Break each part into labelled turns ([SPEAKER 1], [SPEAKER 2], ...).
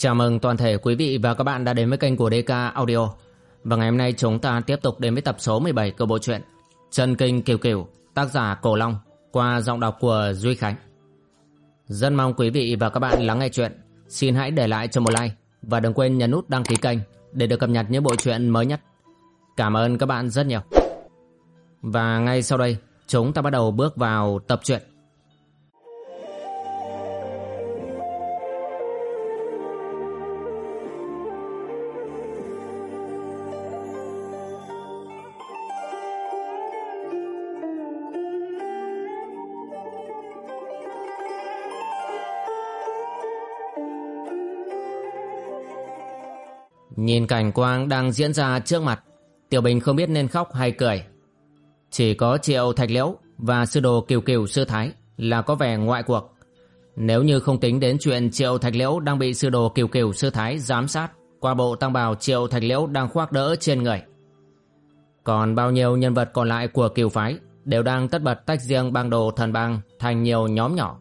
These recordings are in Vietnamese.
[SPEAKER 1] Chào mừng toàn thể quý vị và các bạn đã đến với kênh của DK Audio. Và ngày hôm nay chúng ta tiếp tục đến với tập số 17 của bộ truyện Trần Kinh Kiều Kiều, tác giả Cổ Long, qua giọng đọc của Duy Khánh. Rất mong quý vị và các bạn lắng nghe chuyện. Xin hãy để lại cho một like và đừng quên nhấn nút đăng ký kênh để được cập nhật những bộ truyện mới nhất. Cảm ơn các bạn rất nhiều. Và ngay sau đây, chúng ta bắt đầu bước vào tập truyện. Nhìn cảnh quang đang diễn ra trước mặt, Tiểu Bình không biết nên khóc hay cười. Chỉ có Triệu Thạch Liễu Và sư đồ Kiều Kiều Sư Thái Là có vẻ ngoại cuộc. Nếu như không tính đến chuyện Triệu Thạch Liễu Đang bị sư đồ Kiều Kiều Sư Thái giám sát Qua bộ tăng bào Triệu Thạch Liễu Đang khoác đỡ trên người. Còn bao nhiêu nhân vật còn lại của Kiều Phái Đều đang tất bật tách riêng bang đồ thần bang Thành nhiều nhóm nhỏ.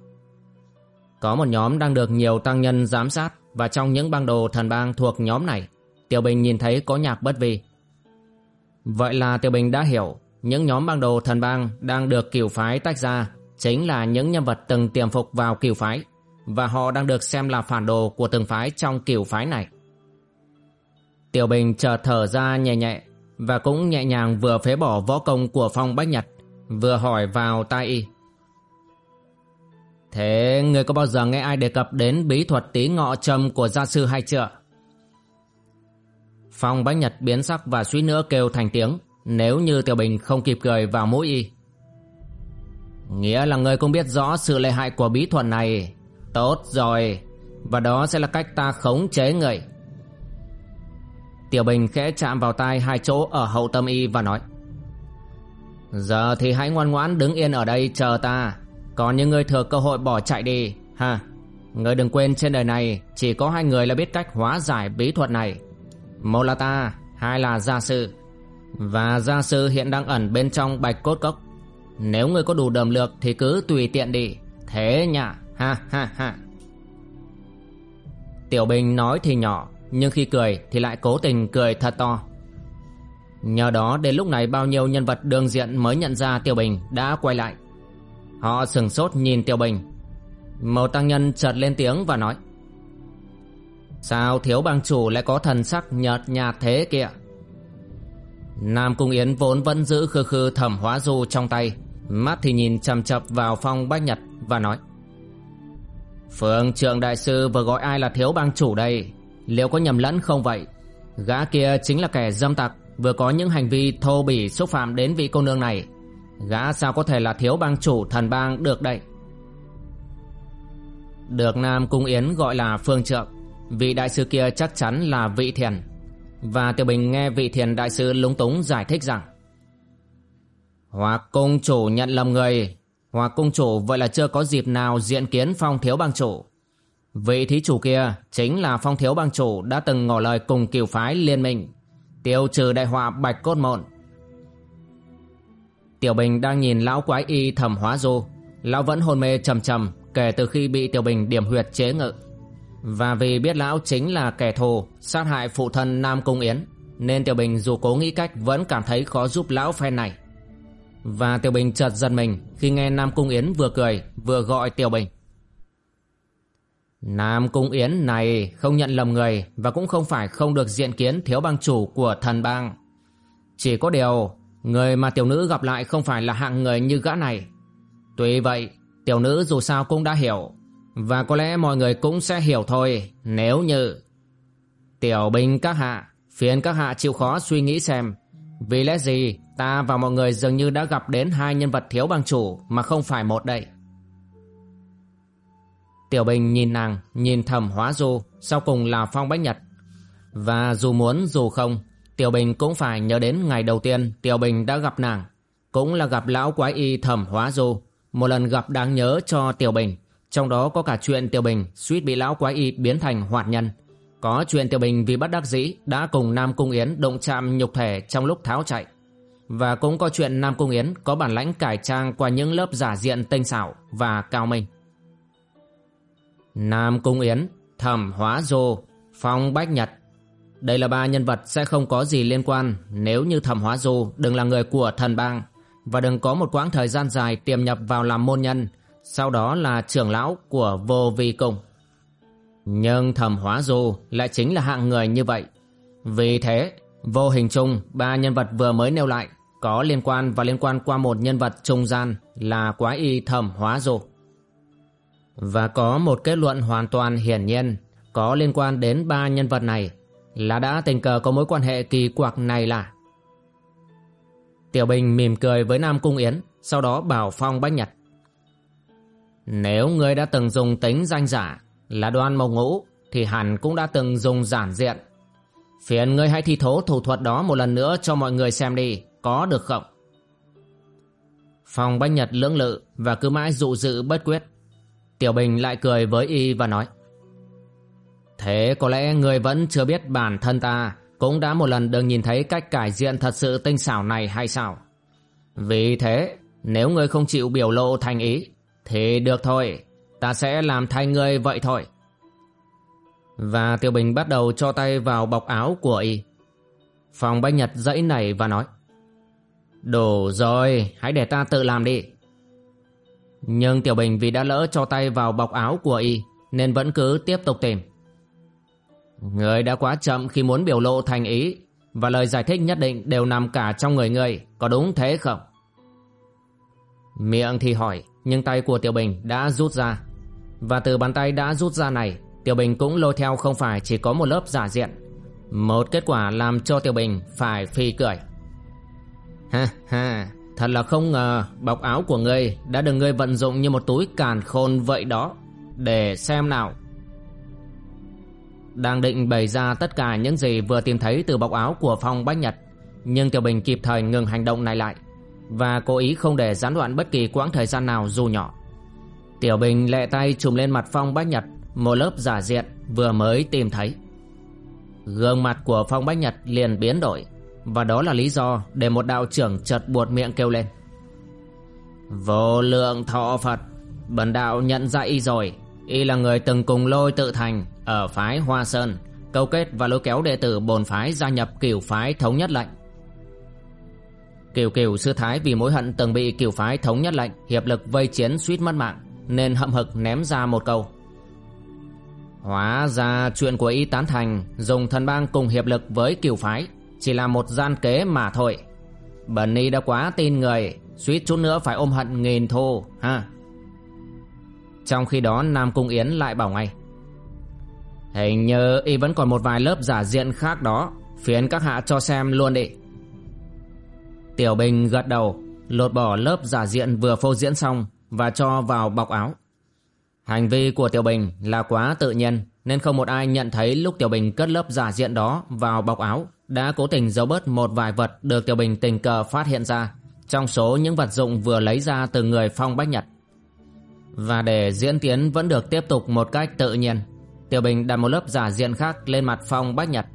[SPEAKER 1] Có một nhóm đang được nhiều tăng nhân giám sát Và trong những bang đồ thần bang thuộc nhóm này Tiểu Bình nhìn thấy có nhạc bất vi. Vậy là Tiểu Bình đã hiểu, những nhóm bang đồ thần bang đang được cửu phái tách ra chính là những nhân vật từng tiềm phục vào cửu phái, và họ đang được xem là phản đồ của từng phái trong cửu phái này. Tiểu Bình chợt thở ra nhẹ nhẹ và cũng nhẹ nhàng vừa phế bỏ võ công của Phong Bách Nhật, vừa hỏi vào tai y. Thế người có bao giờ nghe ai đề cập đến bí thuật tí ngọ trầm của gia sư hay chưa? Phong Bách Nhật biến sắc và suýt nữa kêu thành tiếng. Nếu như Tiểu Bình không kịp cười vào mũi y. Nghĩa là người cũng biết rõ sự lợi hại của bí thuật này. Tốt rồi. Và đó sẽ là cách ta khống chế người. Tiểu Bình khẽ chạm vào tai hai chỗ ở hậu tâm y và nói, Giờ thì hãy ngoan ngoãn đứng yên ở đây chờ ta. Còn những người thừa cơ hội bỏ chạy đi, ha? Người đừng quên trên đời này Chỉ có hai người là biết cách hóa giải bí thuật này một là ta Hai là gia sư. Và gia sư hiện đang ẩn bên trong bạch cốt cốc. Nếu ngươi có đủ đầm lược Thì cứ tùy tiện đi. Thế nhạ Ha ha ha. Tiểu Bình nói thì nhỏ, Nhưng khi cười thì lại cố tình cười thật to. Nhờ đó, đến lúc này bao nhiêu nhân vật đường diện mới nhận ra Tiểu Bình đã quay lại. Họ sừng sốt nhìn Tiểu Bình. Một tăng nhân chợt lên tiếng và nói Sao thiếu bang chủ lại có thần sắc nhợt nhạt thế kìa? Nam Cung Yến vốn vẫn giữ khư khư thẩm hóa du trong tay, Mắt thì nhìn chầm chập vào phong bách nhật và nói, Phương trượng đại sư vừa gọi ai là thiếu bang chủ đây? Liệu có nhầm lẫn không vậy? Gã kia chính là kẻ dâm tặc, Vừa có những hành vi thô bỉ xúc phạm đến vị cô nương này. Gã sao có thể là thiếu bang chủ thần bang được đây? Được Nam Cung Yến gọi là phương trượng. Vị đại sư kia chắc chắn là vị thiền. Và Tiểu Bình nghe vị thiền đại sư lúng túng giải thích rằng Hoặc cung chủ nhận lầm người. Hoặc cung chủ vậy là chưa có dịp nào diện kiến phong thiếu bang chủ. Vị thí chủ kia chính là phong thiếu bang chủ đã từng ngỏ lời cùng kiều phái liên minh, Tiêu trừ đại họa bạch cốt mộn Tiểu Bình đang nhìn lão quái y thầm hóa du. Lão vẫn hôn mê trầm trầm kể từ khi bị Tiểu Bình điểm huyệt chế ngự và vì biết lão chính là kẻ thù sát hại phụ thân Nam Cung Yến Nên Tiểu Bình dù cố nghĩ cách vẫn cảm thấy khó giúp lão phen này Và Tiểu Bình chợt giật mình khi nghe Nam Cung Yến vừa cười vừa gọi Tiểu Bình Nam Cung Yến này không nhận lầm người và cũng không phải không được diện kiến thiếu bang chủ của thần bang. Chỉ có điều, người mà tiểu nữ gặp lại không phải là hạng người như gã này. Tuy vậy, tiểu nữ dù sao cũng đã hiểu và có lẽ mọi người cũng sẽ hiểu thôi Nếu như Tiểu binh các hạ Phiền các hạ chịu khó suy nghĩ xem Vì lẽ gì ta và mọi người dường như đã gặp đến hai nhân vật thiếu bằng chủ Mà không phải một đây Tiểu Bình nhìn nàng, nhìn thầm hóa du, sau cùng là Phong Bách Nhật. Và dù muốn dù không, Tiểu Bình cũng phải nhớ đến ngày đầu tiên Tiểu Bình đã gặp nàng. Cũng là gặp lão quái y thẩm hóa du, một lần gặp đáng nhớ cho Tiểu Bình. Trong đó có cả chuyện Tiểu Bình suýt bị lão quái y biến thành hoạt nhân. Có chuyện Tiểu Bình vì bất đắc dĩ đã cùng Nam Cung Yến động chạm nhục thể trong lúc tháo chạy. Và cũng có chuyện Nam Cung Yến có bản lãnh cải trang qua những lớp giả diện tinh xảo và cao minh. Nam Cung Yến, thẩm hóa dô, Phong Bách Nhật Đây là ba nhân vật sẽ không có gì liên quan Nếu như thẩm hóa du đừng là người của thần bang Và đừng có một quãng thời gian dài tiềm nhập vào làm môn nhân sau đó là trưởng lão của vô vi cung. Nhưng thẩm hóa du lại chính là hạng người như vậy. Vì thế, Vô hình chung ba nhân vật vừa mới nêu lại, Có liên quan và liên quan qua một nhân vật trung gian Là quái y thẩm hóa du. Và có một kết luận hoàn toàn hiển nhiên có liên quan đến ba nhân vật này là đã tình cờ có mối quan hệ kỳ quặc này là. Tiểu Bình mỉm cười với Nam Cung Yến, sau đó bảo Phong Bách Nhật. Nếu ngươi đã từng dùng tính danh giả là đoan mộc ngũ thì hẳn cũng đã từng dùng giản diện. Phiền ngươi hãy thi thố thủ thuật đó một lần nữa cho mọi người xem đi có được không? Phong Bách Nhật lưỡng lự và cứ mãi dụ dự bất quyết. Tiểu Bình lại cười với y và nói Thế có lẽ người vẫn chưa biết bản thân ta cũng đã một lần được nhìn thấy cách cải diện thật sự tinh xảo này hay sao? Vì thế, nếu ngươi không chịu biểu lộ thành ý, thì được thôi, ta sẽ làm thay ngươi vậy thôi. Và Tiêu Bình bắt đầu cho tay vào bọc áo của y. Phòng Bách Nhật dãy nảy và nói Đủ rồi, hãy để ta tự làm đi. Nhưng Tiểu Bình vì đã lỡ cho tay vào bọc áo của y nên vẫn cứ tiếp tục tìm. Người đã quá chậm khi muốn biểu lộ thành ý Và lời giải thích nhất định đều nằm cả trong người người Có đúng thế không? Miệng thì hỏi nhưng tay của Tiểu Bình đã rút ra. Và từ bàn tay đã rút ra này, Tiểu Bình cũng lôi theo không phải chỉ có một lớp giả diện. Một kết quả làm cho Tiểu Bình phải phi cười. Ha ha, Thật là không ngờ, bọc áo của ngươi đã được ngươi vận dụng như một túi càn khôn vậy đó. Để xem nào. Đang định bày ra tất cả những gì vừa tìm thấy từ bọc áo của Phong Bách Nhật, Nhưng Tiểu Bình kịp thời ngừng hành động này lại. Và cố ý không để gián đoạn bất kỳ quãng thời gian nào dù nhỏ. Tiểu Bình lẹ tay trùm lên mặt Phong Bách Nhật, Một lớp giả diện vừa mới tìm thấy. Gương mặt của Phong Bách Nhật liền biến đổi, Và đó là lý do để một đạo trưởng chợt buột miệng kêu lên. Vô lượng thọ Phật, Bần đạo nhận ra y rồi. Y là người từng cùng lôi tự thành ở phái Hoa Sơn, câu kết và lôi kéo đệ tử bồn phái gia nhập cửu phái thống nhất lệnh. Kiều Kiều sư thái vì mối hận từng bị Kiều phái thống nhất lệnh, hiệp lực vây chiến suýt mất mạng, nên hậm hực ném ra một câu. Hóa ra chuyện của y tán thành dùng thần bang cùng hiệp lực với Kiều phái, chỉ là một gian kế mà thôi. Bần y đã quá tin người, suýt chút nữa phải ôm hận nghìn thô ha. Trong khi đó Nam Cung Yến lại bảo ngay Hình như y vẫn còn một vài lớp giả diện khác đó Phiến các hạ cho xem luôn đi Tiểu Bình gật đầu, Lột bỏ lớp giả diện vừa phô diễn xong Và cho vào bọc áo. Hành vi của Tiểu Bình là quá tự nhiên, Nên không một ai nhận thấy lúc Tiểu Bình cất lớp giả diện đó vào bọc áo Đã cố tình giấu bớt một vài vật được Tiểu Bình tình cờ phát hiện ra Trong số những vật dụng vừa lấy ra từ người Phong Bách Nhật. Và để diễn tiến vẫn được tiếp tục một cách tự nhiên, Tiểu Bình đặt một lớp giả diện khác lên mặt Phong Bách Nhật.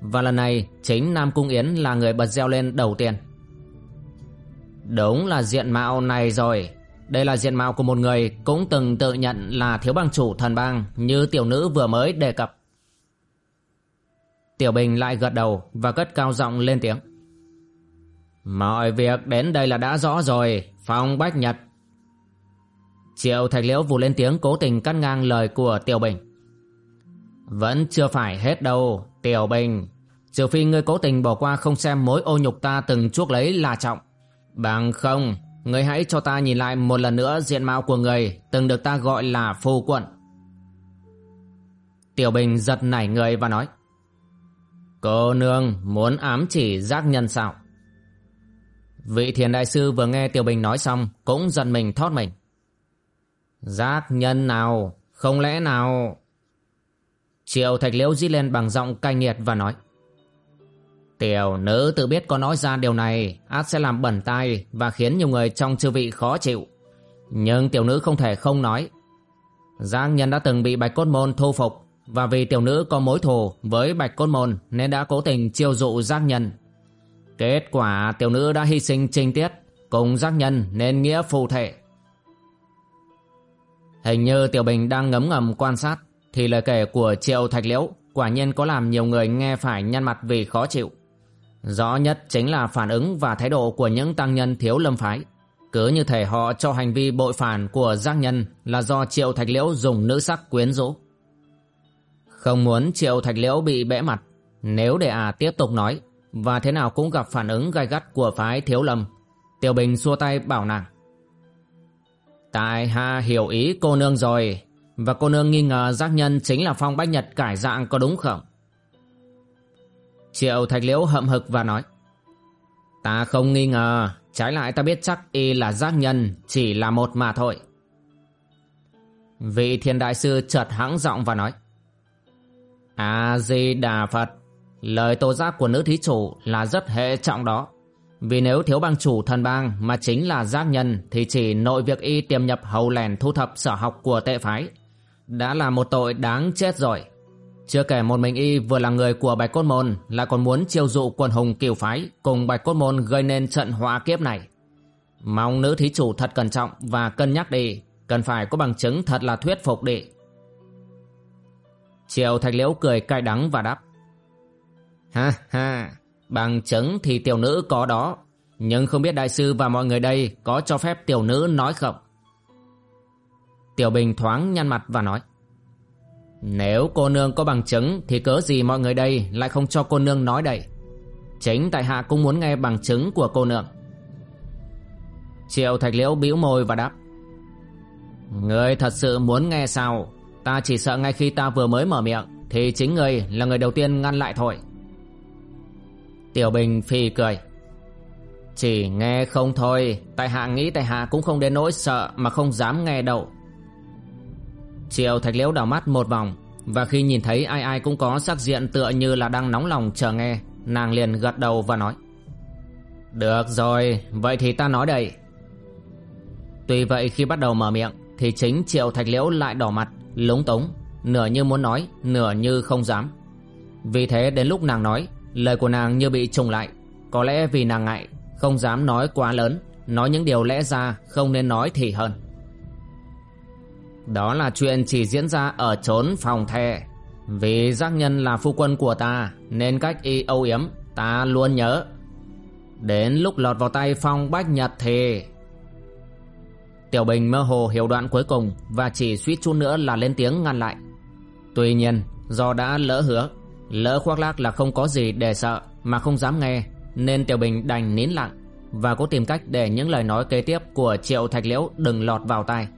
[SPEAKER 1] Và lần này chính Nam Cung Yến là người bật reo lên đầu tiên. Đúng là diện mạo này rồi. Đây là diện mạo của một người cũng từng tự nhận là thiếu bang chủ thần bang Như tiểu nữ vừa mới đề cập. Tiểu Bình lại gật đầu và cất cao giọng lên tiếng. Mọi việc đến đây là đã rõ rồi Phong Bách Nhật. Triệu Thạch Liễu vù lên tiếng cố tình cắt ngang lời của Tiểu Bình. Vẫn chưa phải hết đâu, Tiểu Bình. Trừ phi ngươi cố tình bỏ qua không xem mối ô nhục ta từng chuốc lấy là trọng. Bằng không, ngươi hãy cho ta nhìn lại một lần nữa diện mạo của người từng được ta gọi là phu quận. Tiểu Bình giật nảy người và nói Cô nương muốn ám chỉ giác nhân sao? Vị thiền đại sư vừa nghe Tiểu Bình nói xong cũng giật mình thót mình. Giác nhân nào? Không lẽ nào... Triệu Thạch Liễu dít lên bằng giọng cay nghiệt và nói Tiểu nữ tự biết có nói ra điều này, át sẽ làm bẩn tai và khiến nhiều người trong chư vị khó chịu. Nhưng tiểu nữ không thể không nói. Giang nhân đã từng bị Bạch Cốt Môn thu phục, và vì tiểu nữ có mối thù với Bạch Cốt Môn nên đã cố tình chiêu dụ Giang nhân. Kết quả tiểu nữ đã hy sinh trinh tiết, cùng Giang nhân nên nghĩa phù thể. Hình như Tiểu Bình đang ngấm ngầm quan sát, thì lời kể của Triệu Thạch Liễu quả nhiên có làm nhiều người nghe phải nhăn mặt vì khó chịu. Rõ nhất chính là phản ứng và thái độ của những tăng nhân thiếu lâm phái. Cứ như thể họ cho hành vi bội phản của giác nhân là do Triệu Thạch Liễu dùng nữ sắc quyến rũ. Không muốn Triệu Thạch Liễu bị bẽ mặt, nếu để à tiếp tục nói, và thế nào cũng gặp phản ứng gai gắt của phái thiếu lâm, Tiểu Bình xua tay bảo nàng. Tại hạ hiểu ý cô nương rồi, và cô nương nghi ngờ giác nhân chính là phong bách nhật cải dạng có đúng không? Triệu Thạch Liễu hậm hực và nói. Ta không nghi ngờ, trái lại ta biết chắc y là giác nhân, chỉ là một mà thôi. Vị thiên đại sư chợt hãng giọng và nói. A-di-đà Phật, lời tố giác của nữ thí chủ là rất hệ trọng đó. Vì nếu thiếu bang chủ thần bang mà chính là giác nhân thì chỉ nội việc y tiềm nhập hầu lèn thu thập sở học của tệ phái. Đã là một tội đáng chết rồi. Chưa kể một mình y vừa là người của Bạch Cốt Môn lại còn muốn chiêu dụ quần hùng kiều phái cùng Bạch Cốt Môn gây nên trận hóa kiếp này. Mong nữ thí chủ thật cẩn trọng và cân nhắc đi, cần phải có bằng chứng thật là thuyết phục đi. Triệu Thạch Liễu cười cay đắng và đáp. Ha ha, bằng chứng thì tiểu nữ có đó, nhưng không biết đại sư và mọi người đây có cho phép tiểu nữ nói không? Tiểu Bình thoáng nhăn mặt và nói. Nếu cô nương có bằng chứng thì cớ gì mọi người đây lại không cho cô nương nói đây. Chính tại hạ cũng muốn nghe bằng chứng của cô nương. Triệu Thạch Liễu bĩu môi và đáp. Người thật sự muốn nghe sao? Ta chỉ sợ ngay khi ta vừa mới mở miệng thì chính người là người đầu tiên ngăn lại thôi. Tiểu Bình phì cười. Chỉ nghe không thôi, tại hạ nghĩ tại hạ cũng không đến nỗi sợ mà không dám nghe đâu. Triệu Thạch Liễu đảo mắt một vòng Và khi nhìn thấy ai ai cũng có sắc diện tựa như là đang nóng lòng chờ nghe Nàng liền gật đầu và nói Được rồi, vậy thì ta nói đây. Tuy vậy khi bắt đầu mở miệng Thì chính Triệu Thạch Liễu lại đỏ mặt, lúng túng Nửa như muốn nói, nửa như không dám. Vì thế đến lúc nàng nói Lời của nàng như bị trùng lại Có lẽ vì nàng ngại Không dám nói quá lớn Nói những điều lẽ ra không nên nói thì hơn đó là chuyện chỉ diễn ra ở chốn phòng thề Vì giác nhân là phu quân của ta, Nên cách y âu yếm, ta luôn nhớ. Đến lúc lọt vào tay phong bách nhật thì Tiểu Bình mơ hồ hiểu đoạn cuối cùng Và chỉ suýt chút nữa là lên tiếng ngăn lại. Tuy nhiên, do đã lỡ hứa, Lỡ khoác lác là không có gì để sợ Mà không dám nghe, Nên Tiểu Bình đành nín lặng Và cố tìm cách để những lời nói kế tiếp Của Triệu Thạch Liễu đừng lọt vào tai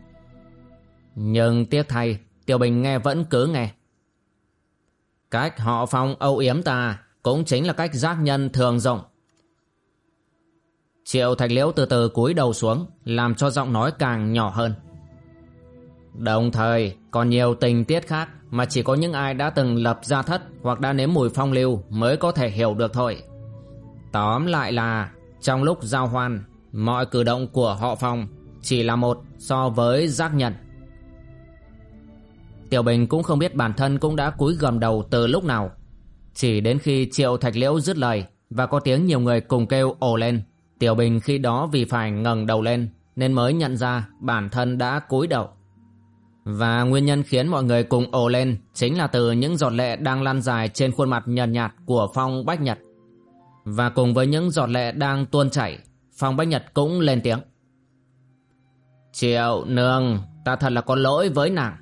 [SPEAKER 1] nhưng tiếc thay, Tiểu Bình nghe vẫn cứ nghe. Cách họ phong âu yếm ta cũng chính là cách giác nhân thường rộng. Triệu Thạch Liễu từ từ cúi đầu xuống, làm cho giọng nói càng nhỏ hơn. Đồng thời, còn nhiều tình tiết khác mà chỉ có những ai đã từng lập gia thất hoặc đã nếm mùi phong lưu mới có thể hiểu được thôi. Tóm lại là, trong lúc giao hoan, mọi cử động của họ phong chỉ là một so với giác nhận. Tiểu Bình cũng không biết bản thân cũng đã cúi gầm đầu từ lúc nào. Chỉ đến khi Triệu Thạch Liễu dứt lời và có tiếng nhiều người cùng kêu ồ lên, Tiểu Bình khi đó vì phải ngẩng đầu lên nên mới nhận ra bản thân đã cúi đầu. Và nguyên nhân khiến mọi người cùng ồ lên chính là từ những giọt lệ đang lan dài trên khuôn mặt nhợt nhạt của Phong Bách Nhật. Và cùng với những giọt lệ đang tuôn chảy, Phong Bách Nhật cũng lên tiếng. Triệu nương, ta thật là có lỗi với nàng.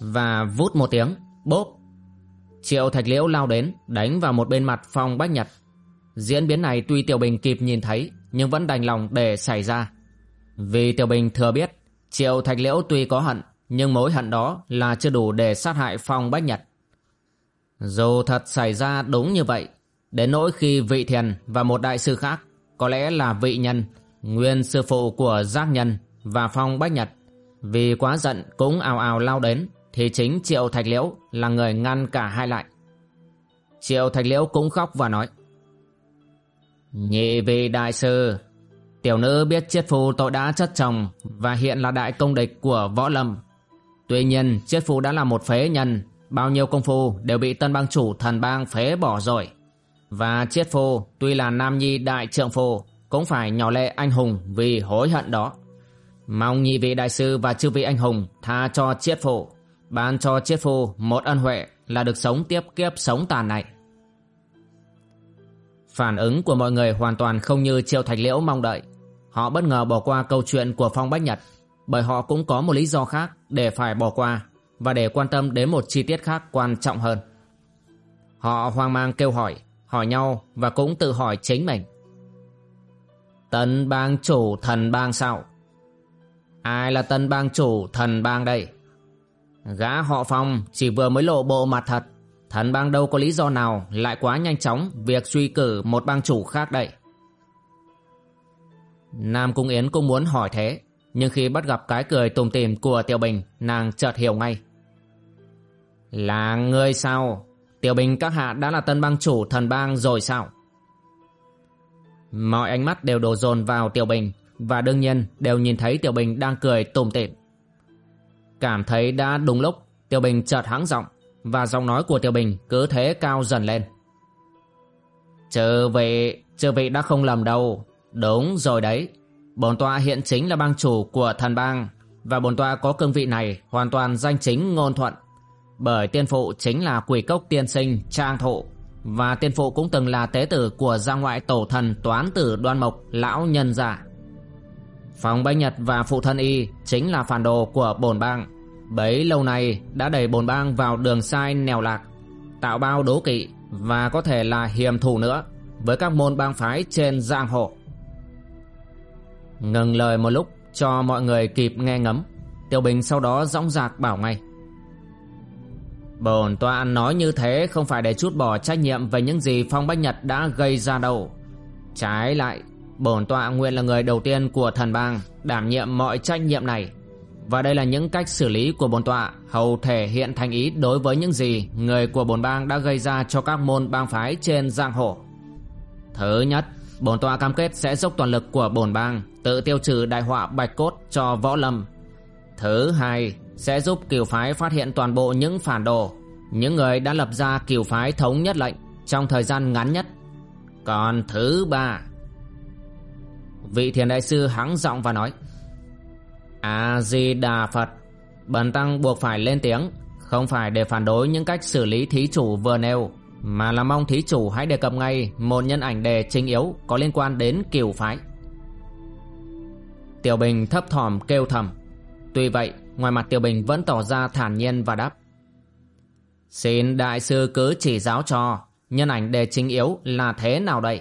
[SPEAKER 1] Và vút một tiếng. Bốp! Triệu Thạch Liễu lao đến, Đánh vào một bên mặt Phong Bách Nhật. Diễn biến này tuy Tiểu Bình kịp nhìn thấy, Nhưng vẫn đành lòng để xảy ra. Vì Tiểu Bình thừa biết, Triệu Thạch Liễu tuy có hận, Nhưng mối hận đó là chưa đủ để sát hại Phong Bách Nhật. Dù thật xảy ra đúng như vậy, Đến nỗi khi vị thiền và một đại sư khác, Có lẽ là vị nhân, Nguyên sư phụ của giác nhân Và Phong Bách Nhật, Vì quá giận cũng ào ào lao đến thì chính Triệu Thạch Liễu là người ngăn cả hai lại. Triệu Thạch Liễu cũng khóc và nói, Nhị vị đại sư, Tiểu nữ biết triết phu tội đã chất chồng Và hiện là đại công địch của võ lâm. Tuy nhiên triết phu đã là một phế nhân, Bao nhiêu công phu đều bị tân bang chủ thần bang phế bỏ rồi. Và triết phu tuy là nam nhi đại trượng phu, Cũng phải nhỏ lệ anh hùng vì hối hận đó. Mong nhị vị đại sư và chư vị anh hùng tha cho triết phu ban cho chiết phu một ân huệ là được sống tiếp kiếp sống tàn này. Phản ứng của mọi người hoàn toàn không như Triệu Thạch Liễu mong đợi. Họ bất ngờ bỏ qua câu chuyện của Phong Bách Nhật bởi họ cũng có một lý do khác để phải bỏ qua và để quan tâm đến một chi tiết khác quan trọng hơn. Họ hoang mang kêu hỏi, hỏi nhau và cũng tự hỏi chính mình. Tân bang chủ thần bang sao? Ai là tân bang chủ thần bang đây? Gã họ Phong chỉ vừa mới lộ bộ mặt thật. Thần bang đâu có lý do nào lại quá nhanh chóng việc suy cử một bang chủ khác đây. Nam Cung Yến cũng muốn hỏi thế, nhưng khi bắt gặp cái cười tùm tìm của Tiểu Bình, nàng chợt hiểu ngay. Là ngươi sao? Tiểu Bình các hạ đã là tân bang chủ thần bang rồi sao? Mọi ánh mắt đều đổ dồn vào Tiểu Bình và đương nhiên đều nhìn thấy Tiểu Bình đang cười tùm tỉm. Cảm thấy đã đúng lúc, Tiêu Bình chợt hắng giọng và giọng nói của Tiêu Bình cứ thế cao dần lên. Chờ vị, chờ vị đã không lầm đâu. Đúng rồi đấy. Bổn tọa hiện chính là bang chủ của thần bang và bổn tọa có cương vị này hoàn toàn danh chính ngôn thuận. Bởi tiên phụ chính là quỷ cốc tiên sinh trang thụ và tiên phụ cũng từng là tế tử của gia ngoại tổ thần toán tử đoan mộc lão nhân giả. Phòng Bách Nhật và phụ thân y chính là phản đồ của bồn bang. Bấy lâu nay đã đẩy bồn bang vào đường sai nèo lạc, tạo bao đố kỵ và có thể là hiềm thù nữa với các môn bang phái trên giang hồ. Ngừng lời một lúc cho mọi người kịp nghe ngấm, Tiêu Bình sau đó dõng dạc bảo ngay. Bồn tọa nói như thế không phải để chút bỏ trách nhiệm về những gì Phong Bách Nhật đã gây ra đâu. Trái lại, bổn tọa nguyện là người đầu tiên của thần bang đảm nhiệm mọi trách nhiệm này. Và đây là những cách xử lý của bổn tọa hầu thể hiện thành ý đối với những gì người của bổn bang đã gây ra cho các môn bang phái trên giang hồ. Thứ nhất, bổn tọa cam kết sẽ dốc toàn lực của bổn bang tự tiêu trừ đại họa bạch cốt cho võ lâm. Thứ hai, sẽ giúp kiều phái phát hiện toàn bộ những phản đồ, những người đã lập ra kiều phái thống nhất lệnh trong thời gian ngắn nhất. Còn thứ ba, vị thiền đại sư hắng giọng và nói a di đà phật bần tăng buộc phải lên tiếng, không phải để phản đối những cách xử lý thí chủ vừa nêu, mà là mong thí chủ hãy đề cập ngay một nhân ảnh đề chính yếu có liên quan đến kiều phái. Tiểu bình thấp thỏm kêu thầm. Tuy vậy, ngoài mặt tiểu bình vẫn tỏ ra thản nhiên và đáp. Xin đại sư cứ chỉ giáo cho, nhân ảnh đề chính yếu là thế nào đây?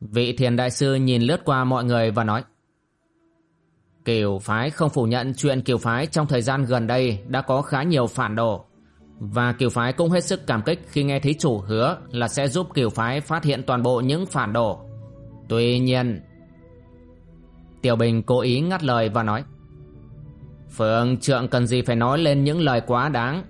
[SPEAKER 1] Vị thiền đại sư nhìn lướt qua mọi người và nói, Kiều phái không phủ nhận chuyện kiều phái trong thời gian gần đây đã có khá nhiều phản đồ. Và kiều phái cũng hết sức cảm kích khi nghe thí chủ hứa là sẽ giúp kiều phái phát hiện toàn bộ những phản đồ. Tuy nhiên Tiểu Bình cố ý ngắt lời và nói Phượng trượng cần gì phải nói lên những lời quá đáng.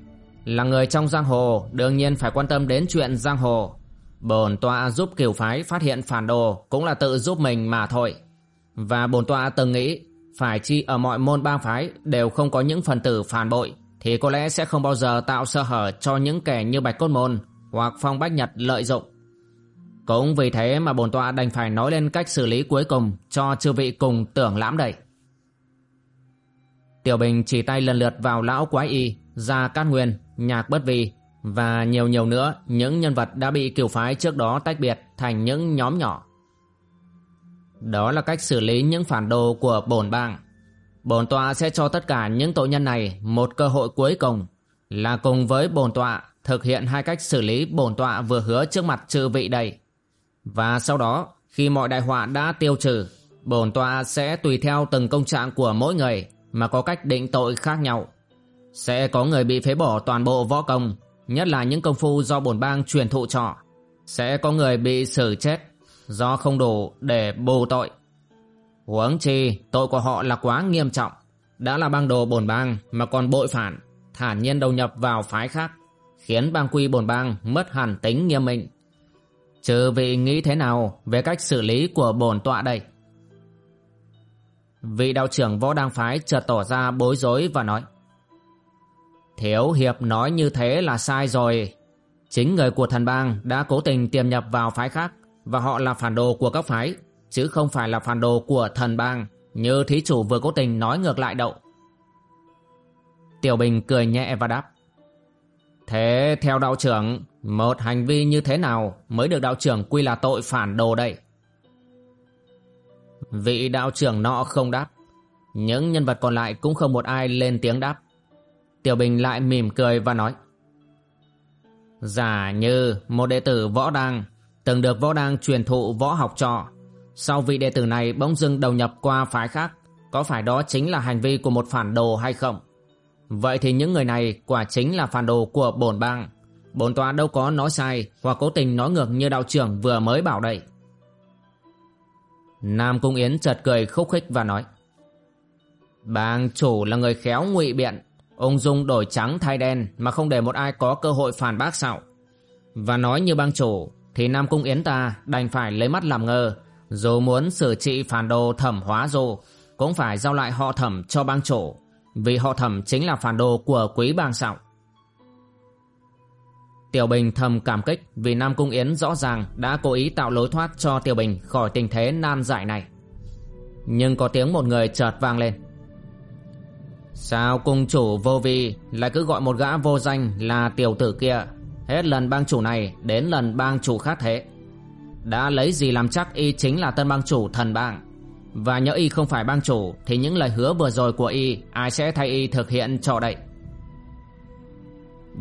[SPEAKER 1] Là người trong giang hồ, đương nhiên phải quan tâm đến chuyện giang hồ. Bổn tọa giúp kiều phái phát hiện phản đồ cũng là tự giúp mình mà thôi. Và bổn tọa từng nghĩ phải chi ở mọi môn bang phái đều không có những phần tử phản bội thì có lẽ sẽ không bao giờ tạo sơ hở cho những kẻ như Bạch Cốt Môn hoặc Phong Bách Nhật lợi dụng. Cũng vì thế mà bổn tọa đành phải nói lên cách xử lý cuối cùng cho chư vị cùng tưởng lãm đầy. Tiểu Bình chỉ tay lần lượt vào lão quái y, gia cát nguyên, nhạc bất vi và nhiều nhiều nữa những nhân vật đã bị kiều phái trước đó tách biệt thành những nhóm nhỏ. Đó là cách xử lý những phản đồ của bổn bang. Bổn tọa sẽ cho tất cả những tội nhân này một cơ hội cuối cùng là cùng với bổn tọa thực hiện hai cách xử lý bổn tọa vừa hứa trước mặt chư vị đây. Và sau đó, khi mọi đại họa đã tiêu trừ, bổn tọa sẽ tùy theo từng công trạng của mỗi người mà có cách định tội khác nhau. Sẽ có người bị phế bỏ toàn bộ võ công nhất là những công phu do bổn bang truyền thụ trọ, sẽ có người bị xử chết do không đủ để bù tội. Huống chi, tội của họ là quá nghiêm trọng, đã là bang đồ bổn bang mà còn bội phản, thản nhiên đầu nhập vào phái khác, khiến bang quy bổn bang mất hẳn tính nghiêm minh. Trừ vị nghĩ thế nào về cách xử lý của bổn tọa đây? Vị đạo trưởng võ đang phái chợt tỏ ra bối rối và nói Thiếu hiệp nói như thế là sai rồi. Chính người của thần bang đã cố tình tiềm nhập vào phái khác và họ là phản đồ của các phái, chứ không phải là phản đồ của thần bang như thí chủ vừa cố tình nói ngược lại đậu. Tiểu Bình cười nhẹ và đáp. Thế theo đạo trưởng, một hành vi như thế nào mới được đạo trưởng quy là tội phản đồ đây? Vị đạo trưởng nọ không đáp. Những nhân vật còn lại cũng không một ai lên tiếng đáp. Tiểu Bình lại mỉm cười và nói. Giả như một đệ tử võ đăng từng được võ đăng truyền thụ võ học trò. Sau vị đệ tử này bỗng dưng đầu nhập qua phái khác, có phải đó chính là hành vi của một phản đồ hay không? Vậy thì những người này quả chính là phản đồ của bổn bang. Bổn tòa đâu có nói sai hoặc cố tình nói ngược như đạo trưởng vừa mới bảo đây. Nam Cung Yến chợt cười khúc khích và nói Bang chủ là người khéo ngụy biện Ung dung đổi trắng thay đen Mà không để một ai có cơ hội phản bác sao Và nói như bang chủ, Thì Nam Cung Yến ta đành phải lấy mắt làm ngơ, Dù muốn xử trị phản đồ thẩm hóa dù, Cũng phải giao lại họ thẩm cho bang chủ, Vì họ thẩm chính là phản đồ của quý bang sao Tiểu Bình thầm cảm kích vì Nam Cung Yến rõ ràng đã cố ý tạo lối thoát cho Tiểu Bình khỏi tình thế nan giải này. Nhưng có tiếng một người chợt vang lên. Sao cung chủ vô vi lại cứ gọi một gã vô danh là tiểu tử kia? Hết lần bang chủ này đến lần bang chủ khác thế. Đã lấy gì làm chắc y chính là tân bang chủ thần bang? Và nhớ y không phải bang chủ, Thì những lời hứa vừa rồi của y, Ai sẽ thay y thực hiện cho đậy?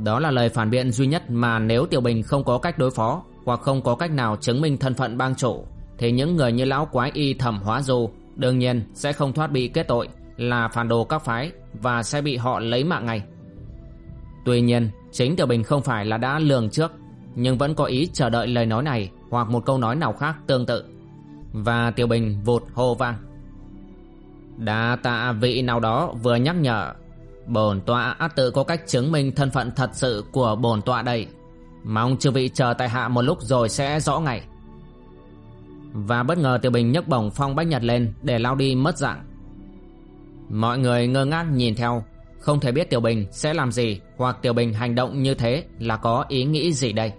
[SPEAKER 1] Đó là lời phản biện duy nhất mà nếu Tiểu Bình không có cách đối phó, Hoặc không có cách nào chứng minh thân phận bang chủ, Thì những người như lão quái y thẩm hóa du Đương nhiên sẽ không thoát bị kết tội. Là phản đồ các phái và sẽ bị họ lấy mạng ngay. Tuy nhiên, chính Tiểu Bình không phải là đã lường trước, nhưng vẫn có ý chờ đợi lời nói này hoặc một câu nói nào khác tương tự. Và Tiểu Bình vụt hô vang. Đa tạ vị nào đó vừa nhắc nhở, bổn tọa át tự có cách chứng minh thân phận thật sự của bổn tọa đây. Mong chư vị chờ tại hạ một lúc rồi sẽ rõ ngay. Và bất ngờ Tiểu Bình nhấc bổng phong bách nhật lên để lao đi mất dạng. Mọi người ngơ ngác nhìn theo. Không thể biết Tiểu Bình sẽ làm gì, Hoặc Tiểu Bình hành động như thế là có ý nghĩ gì đây?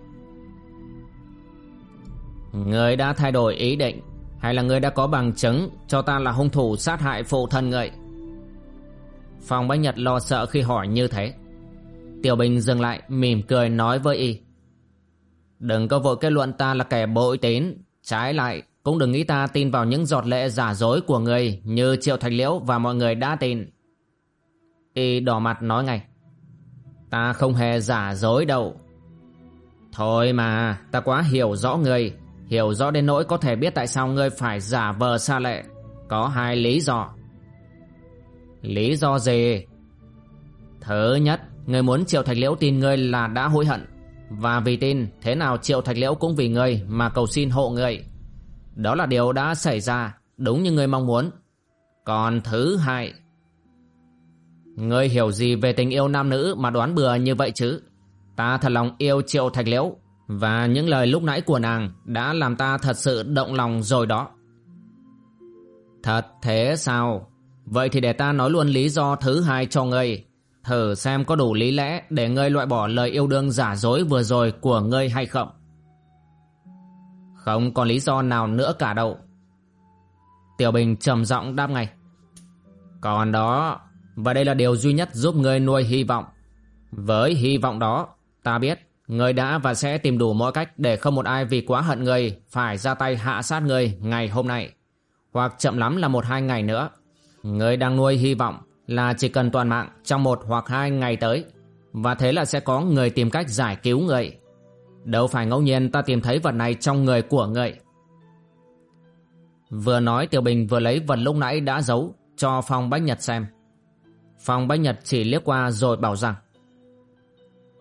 [SPEAKER 1] Người đã thay đổi ý định, Hay là người đã có bằng chứng Cho ta là hung thủ sát hại phụ thân người? Phòng Bách Nhật lo sợ khi hỏi như thế. Tiểu Bình dừng lại, mỉm cười nói với y. Đừng có vội kết luận ta là kẻ bội tín, Trái lại cũng đừng nghĩ ta tin vào những giọt lệ giả dối của người như Triệu Thạch Liễu và mọi người đã tin. Y đỏ mặt nói ngay. Ta không hề giả dối đâu. Thôi mà, ta quá hiểu rõ người. Hiểu rõ đến nỗi có thể biết tại sao ngươi phải giả vờ xa lệ. Có hai lý do. Lý do gì? Thứ nhất, ngươi muốn Triệu Thạch Liễu tin ngươi là đã hối hận. Và vì tin, thế nào Triệu Thạch Liễu cũng vì ngươi mà cầu xin hộ ngươi. Đó là điều đã xảy ra, Đúng như người mong muốn. Còn thứ hai, Ngươi hiểu gì về tình yêu nam nữ Mà đoán bừa như vậy chứ? Ta thật lòng yêu triệu thạch liễu, Và những lời lúc nãy của nàng Đã làm ta thật sự động lòng rồi đó. Thật thế sao? Vậy thì để ta nói luôn lý do thứ hai cho ngươi. Thử xem có đủ lý lẽ Để ngươi loại bỏ lời yêu đương giả dối vừa rồi Của ngươi hay không không còn lý do nào nữa cả đâu. Tiểu Bình trầm giọng đáp ngay. Còn đó, Và đây là điều duy nhất giúp ngươi nuôi hy vọng. Với hy vọng đó, Ta biết Ngươi đã và sẽ tìm đủ mọi cách Để không một ai vì quá hận ngươi Phải ra tay hạ sát ngươi ngày hôm nay. Hoặc chậm lắm là một hai ngày nữa. Ngươi đang nuôi hy vọng Là chỉ cần toàn mạng Trong một hoặc hai ngày tới. Và thế là sẽ có người tìm cách giải cứu ngươi. Đâu phải ngẫu nhiên ta tìm thấy vật này trong người của ngươi. Vừa nói, Tiểu Bình vừa lấy vật lúc nãy đã giấu Cho Phong Bách Nhật xem. Phong Bách Nhật chỉ liếc qua rồi bảo rằng,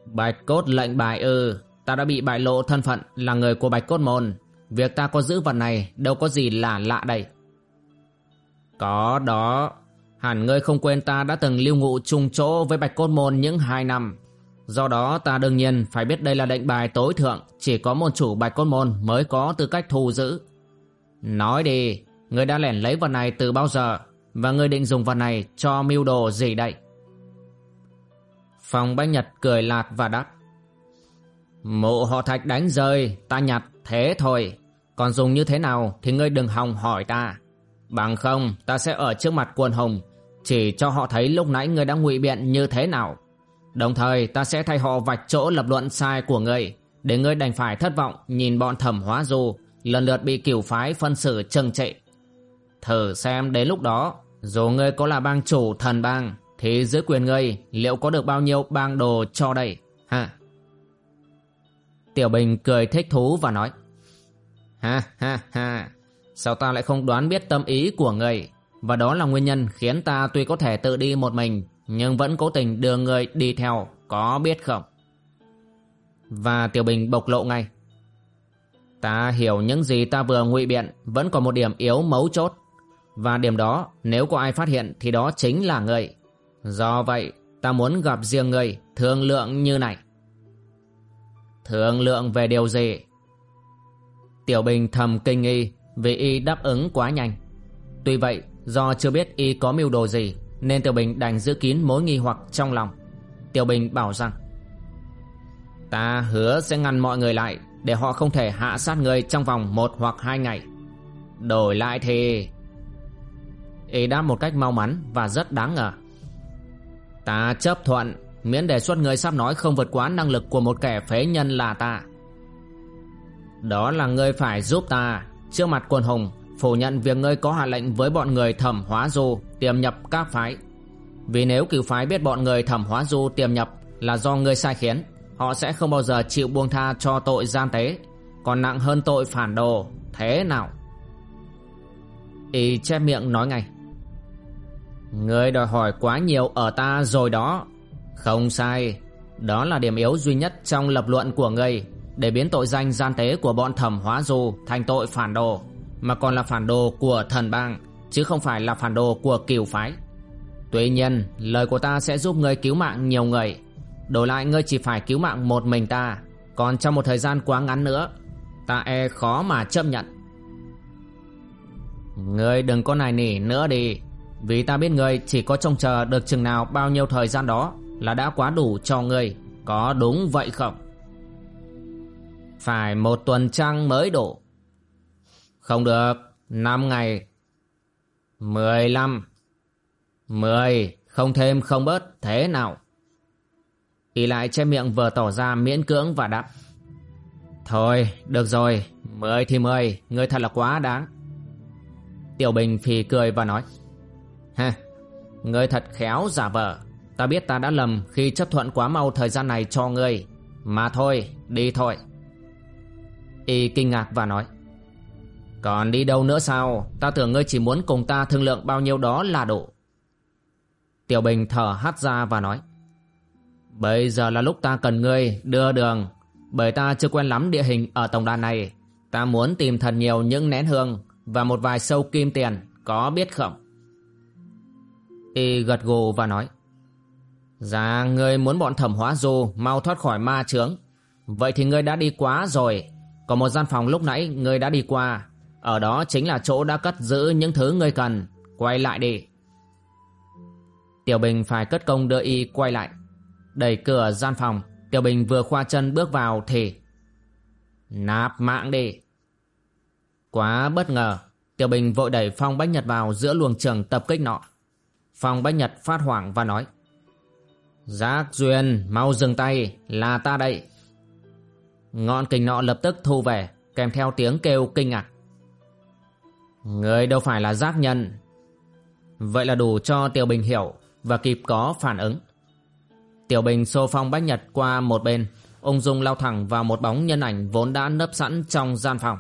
[SPEAKER 1] Bạch cốt lệnh bài ư Ta đã bị bại lộ thân phận là người của Bạch cốt môn. Việc ta có giữ vật này đâu có gì là lạ đây. Có đó, Hẳn ngươi không quên ta đã từng lưu ngụ chung chỗ với Bạch Cốt Môn những hai năm. Do đó, ta đương nhiên phải biết đây là lệnh bài tối thượng. Chỉ có môn chủ bạch cốt môn mới có tư cách thu giữ. Nói đi, Người đã lẻn lấy vật này từ bao giờ? Và người định dùng vật này cho mưu đồ gì đây? Phòng Bách Nhật cười lạt và đáp. Mụ họ thạch đánh rơi, Ta nhặt thế thôi. Còn dùng như thế nào thì ngươi đừng hòng hỏi ta. Bằng không, ta sẽ ở trước mặt quần hùng. Chỉ cho họ thấy lúc nãy ngươi đã ngụy biện như thế nào. Đồng thời, ta sẽ thay họ vạch chỗ lập luận sai của ngươi, Để ngươi đành phải thất vọng nhìn bọn thẩm hóa du, Lần lượt bị cửu phái phân xử trừng trị. Thử xem đến lúc đó, Dù ngươi có là bang chủ thần bang, Thì dưới quyền ngươi Liệu có được bao nhiêu bang đồ cho đây? Ha. Tiểu Bình cười thích thú và nói, Ha ha ha, Sao ta lại không đoán biết tâm ý của ngươi? Và đó là nguyên nhân khiến ta tuy có thể tự đi một mình nhưng vẫn cố tình đưa người đi theo, Có biết không? Và Tiểu Bình bộc lộ ngay. Ta hiểu những gì ta vừa ngụy biện, Vẫn còn một điểm yếu mấu chốt. Và điểm đó, nếu có ai phát hiện Thì đó chính là ngươi Do vậy, ta muốn gặp riêng ngươi Thương lượng như này. Thương lượng về điều gì? Tiểu Bình thầm kinh nghi Vì y đáp ứng quá nhanh. Tuy vậy, do chưa biết y có mưu đồ gì nên Tiểu Bình đành giữ kín mối nghi hoặc trong lòng. Tiểu Bình bảo rằng, Ta hứa sẽ ngăn mọi người lại Để họ không thể hạ sát người trong vòng một hoặc hai ngày. Đổi lại thì ý đáp một cách mau mắn và rất đáng ngờ. Ta chấp thuận Miễn đề xuất người sắp nói không vượt quá năng lực của một kẻ phế nhân là ta. Đó là ngươi phải giúp ta Trước mặt quần hùng Phủ nhận việc ngươi có hạ lệnh với bọn người thẩm hóa du, Tiềm nhập các phái. Vì nếu cửu phái biết bọn người thẩm hóa du tiềm nhập Là do ngươi sai khiến, Họ sẽ không bao giờ chịu buông tha cho tội gian tế. Còn nặng hơn tội phản đồ, Thế nào? Y che miệng nói ngay. Ngươi đòi hỏi quá nhiều ở ta rồi đó. Không sai, Đó là điểm yếu duy nhất trong lập luận của ngươi, Để biến tội danh gian tế của bọn thẩm hóa du Thành tội phản đồ. Mà còn là phản đồ của thần bang, Chứ không phải là phản đồ của kiều phái. Tuy nhiên, lời của ta sẽ giúp ngươi cứu mạng nhiều người. Đổi lại, ngươi chỉ phải cứu mạng một mình ta. Còn trong một thời gian quá ngắn nữa, Ta e khó mà chấp nhận. Ngươi đừng có nài nỉ nữa đi. Vì ta biết ngươi chỉ có trông chờ được chừng nào bao nhiêu thời gian đó Là đã quá đủ cho ngươi. Có đúng vậy không? Phải một tuần trăng mới đổ. Không được. Năm ngày. Mười lăm. Mười. Không thêm, không bớt. Thế nào? Y lại che miệng vừa tỏ ra miễn cưỡng và đáp. Thôi, được rồi. Mười thì mười. Ngươi thật là quá đáng. Tiểu Bình phì cười và nói. Ha Ngươi thật khéo giả vờ. Ta biết ta đã lầm khi chấp thuận quá mau thời gian này cho ngươi. Mà thôi, đi thôi. Y kinh ngạc và nói. Còn đi đâu nữa sao? Ta tưởng ngươi chỉ muốn cùng ta thương lượng bao nhiêu đó là đủ. Tiểu Bình thở hắt ra và nói, Bây giờ là lúc ta cần ngươi đưa đường, Bởi ta chưa quen lắm địa hình ở tổng đàn này. Ta muốn tìm thật nhiều những nén hương Và một vài sâu kim tiền, Có biết không? Y gật gù và nói Dạ ngươi muốn bọn thẩm hóa du Mau thoát khỏi ma trướng Vậy thì ngươi đã đi quá rồi. Có một gian phòng lúc nãy ngươi đã đi qua. Ở đó chính là chỗ đã cất giữ những thứ ngươi cần. Quay lại đi. Tiểu Bình phải cất công đưa y quay lại. Đẩy cửa gian phòng, Tiểu Bình vừa khoa chân bước vào thì Nạp mạng đi. Quá bất ngờ, Tiểu Bình vội đẩy Phong Bách Nhật vào giữa luồng trường tập kích nọ. Phong Bách Nhật phát hoảng và nói, Giác Duyên, mau dừng tay, là ta đây. Ngọn kình nọ lập tức thu về, Kèm theo tiếng kêu kinh ngạc. Người đâu phải là giác nhân. Vậy là đủ cho Tiểu Bình hiểu Và kịp có phản ứng. Tiểu Bình xô phong bách nhật qua một bên Ung dung lao thẳng vào một bóng nhân ảnh vốn đã nấp sẵn trong gian phòng.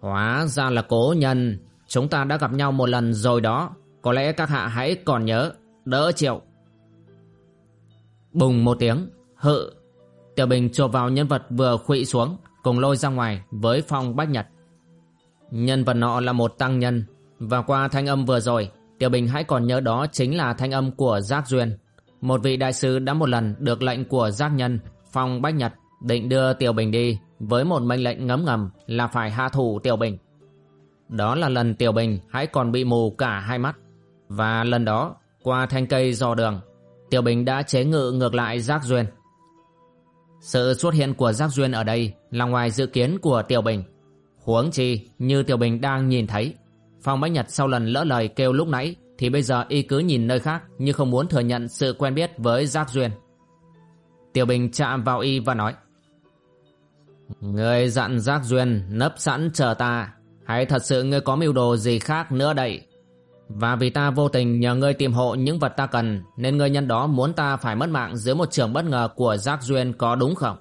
[SPEAKER 1] Hóa ra là cố nhân, Chúng ta đã gặp nhau một lần rồi đó, Có lẽ các hạ hãy còn nhớ, Đỡ chịu. Bùng một tiếng, Hự, Tiểu Bình chộp vào nhân vật vừa khuỵu xuống, Cùng lôi ra ngoài với phong bách nhật. Nhân vật nọ là một tăng nhân Và qua thanh âm vừa rồi Tiểu Bình hãy còn nhớ đó chính là thanh âm của Giác Duyên một vị đại sư đã một lần được lệnh của giác nhân Phong Bách Nhật định đưa Tiểu Bình đi với một mệnh lệnh ngấm ngầm là phải hạ thủ Tiểu Bình. Đó là lần Tiểu Bình hãy còn bị mù cả hai mắt. Và lần đó, qua thanh cây dò đường, Tiểu Bình đã chế ngự ngược lại Giác Duyên. Sự xuất hiện của Giác Duyên ở đây là ngoài dự kiến của Tiểu Bình. Huống chi, như Tiểu Bình đang nhìn thấy, Phong Bách Nhật sau lần lỡ lời kêu lúc nãy thì bây giờ y cứ nhìn nơi khác như không muốn thừa nhận sự quen biết với Giác Duyên. Tiểu Bình chạm vào y và nói Người dặn Giác Duyên nấp sẵn chờ ta hay thật sự ngươi có mưu đồ gì khác nữa đây? Và vì ta vô tình nhờ ngươi tìm hộ những vật ta cần nên ngươi nhân đó muốn ta phải mất mạng dưới một trường bất ngờ của Giác Duyên có đúng không?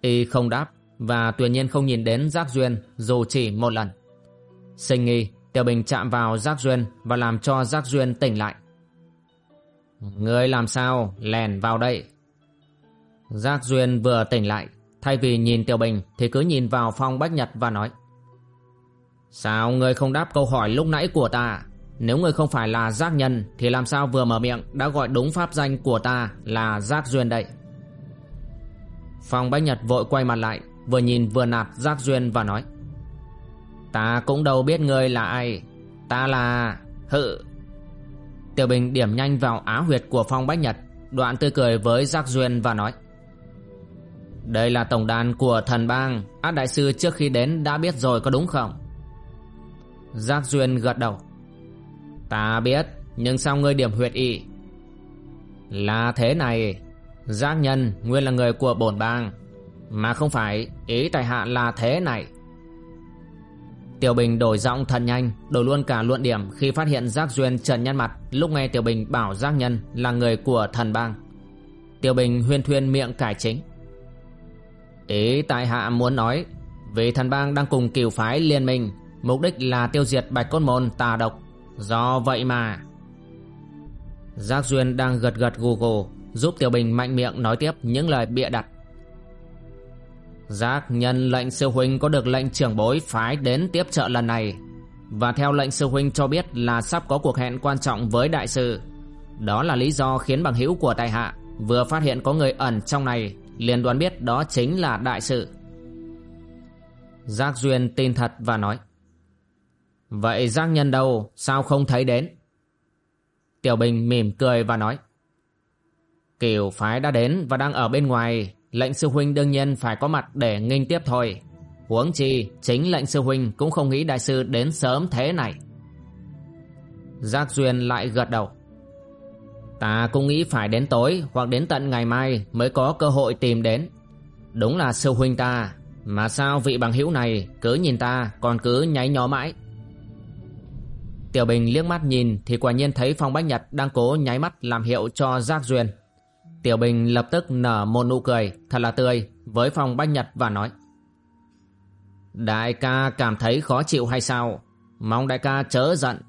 [SPEAKER 1] Y không đáp và tuyệt nhiên không nhìn đến Giác Duyên dù chỉ một lần. Sinh nghi, Tiểu Bình chạm vào Giác Duyên và làm cho Giác Duyên tỉnh lại. Ngươi làm sao lèn vào đây? Giác Duyên vừa tỉnh lại, thay vì nhìn Tiểu Bình thì cứ nhìn vào Phong Bách Nhật và nói Sao ngươi không đáp câu hỏi lúc nãy của ta? Nếu ngươi không phải là giác nhân thì làm sao vừa mở miệng đã gọi đúng pháp danh của ta là giác duyên đây? Phong Bách Nhật vội quay mặt lại, vừa nhìn vừa nạt giác duyên và nói Ta cũng đâu biết ngươi là ai, ta là... hự. Tiểu Bình điểm nhanh vào á huyệt của Phong Bách Nhật, đoạn tươi cười với giác duyên và nói Đây là tổng đàn của thần bang, át đại sư trước khi đến đã biết rồi có đúng không? Giác Duyên gật đầu Ta biết Nhưng sao ngươi điểm huyệt y? Là thế này. Giác nhân nguyên là người của bổn bang. Mà không phải Ý tại hạ là thế này. Tiểu Bình đổi giọng thật nhanh, Đổi luôn cả luận điểm Khi phát hiện Giác Duyên trần nhân mặt. Lúc nghe Tiểu Bình bảo Giác Nhân Là người của thần bang, Tiểu Bình huyên thuyên miệng cải chính. Ý tại hạ muốn nói, Vì thần bang đang cùng kiều phái liên minh, Mục đích là tiêu diệt bạch cốt môn tà độc. Do vậy mà, Giác Duyên đang gật gật gù gù, Giúp Tiểu Bình mạnh miệng nói tiếp những lời bịa đặt. Giác nhân lệnh sư huynh có được lệnh trưởng bối phái đến tiếp trợ lần này. Và theo lệnh sư huynh cho biết là sắp có cuộc hẹn quan trọng với đại sư. Đó là lý do khiến bằng hữu của tài hạ Vừa phát hiện có người ẩn trong này, liền đoán biết đó chính là đại sự. Giác Duyên tin thật và nói, Vậy giác nhân đâu? Sao không thấy đến? Tiểu Bình mỉm cười và nói, Kiều phái đã đến và đang ở bên ngoài. Lệnh sư huynh đương nhiên phải có mặt để nghênh tiếp thôi. Huống chi, Chính lệnh sư huynh cũng không nghĩ đại sư đến sớm thế này. Giác Duyên lại gật đầu. Ta cũng nghĩ phải đến tối Hoặc đến tận ngày mai Mới có cơ hội tìm đến. Đúng là sư huynh ta, Mà sao vị bằng hữu này Cứ nhìn ta còn cứ nháy nhó mãi? Tiểu Bình liếc mắt nhìn thì quả nhiên thấy Phong Bách Nhật đang cố nháy mắt làm hiệu cho Giác Duyên. Tiểu Bình lập tức nở một nụ cười, thật là tươi, với phòng Bách Nhật và nói Đại ca cảm thấy khó chịu hay sao? Mong đại ca chớ giận.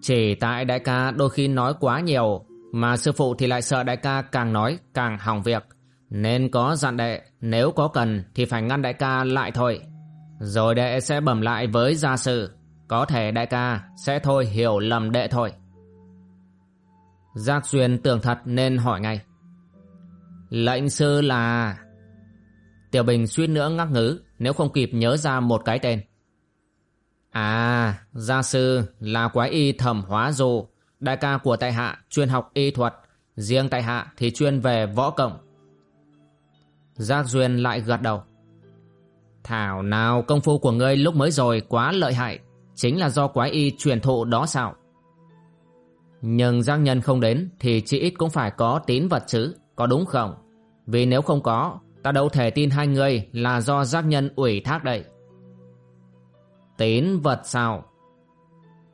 [SPEAKER 1] Chỉ tại đại ca đôi khi nói quá nhiều, mà sư phụ thì lại sợ đại ca càng nói càng hỏng việc. Nên có dặn đệ, nếu có cần thì phải ngăn đại ca lại thôi. Rồi đệ sẽ bẩm lại với gia sư có thể đại ca sẽ thôi hiểu lầm đệ thôi Giác Duyên tưởng thật nên hỏi ngay Lệnh sư là... Tiểu Bình suýt nữa ngắc ngứ nếu không kịp nhớ ra một cái tên. À, gia sư là quái y thẩm hóa dụ, đại ca của tại hạ chuyên học y thuật, riêng tại hạ thì chuyên về võ cộng. Giác Duyên lại gật đầu. Thảo nào công phu của ngươi lúc mới rồi quá lợi hại, chính là do quái y truyền thụ đó sao? Nhưng giác nhân không đến thì chỉ ít cũng phải có tín vật chứ, có đúng không? Vì nếu không có, ta đâu thể tin hai người là do giác nhân ủy thác đây. Tín vật sao?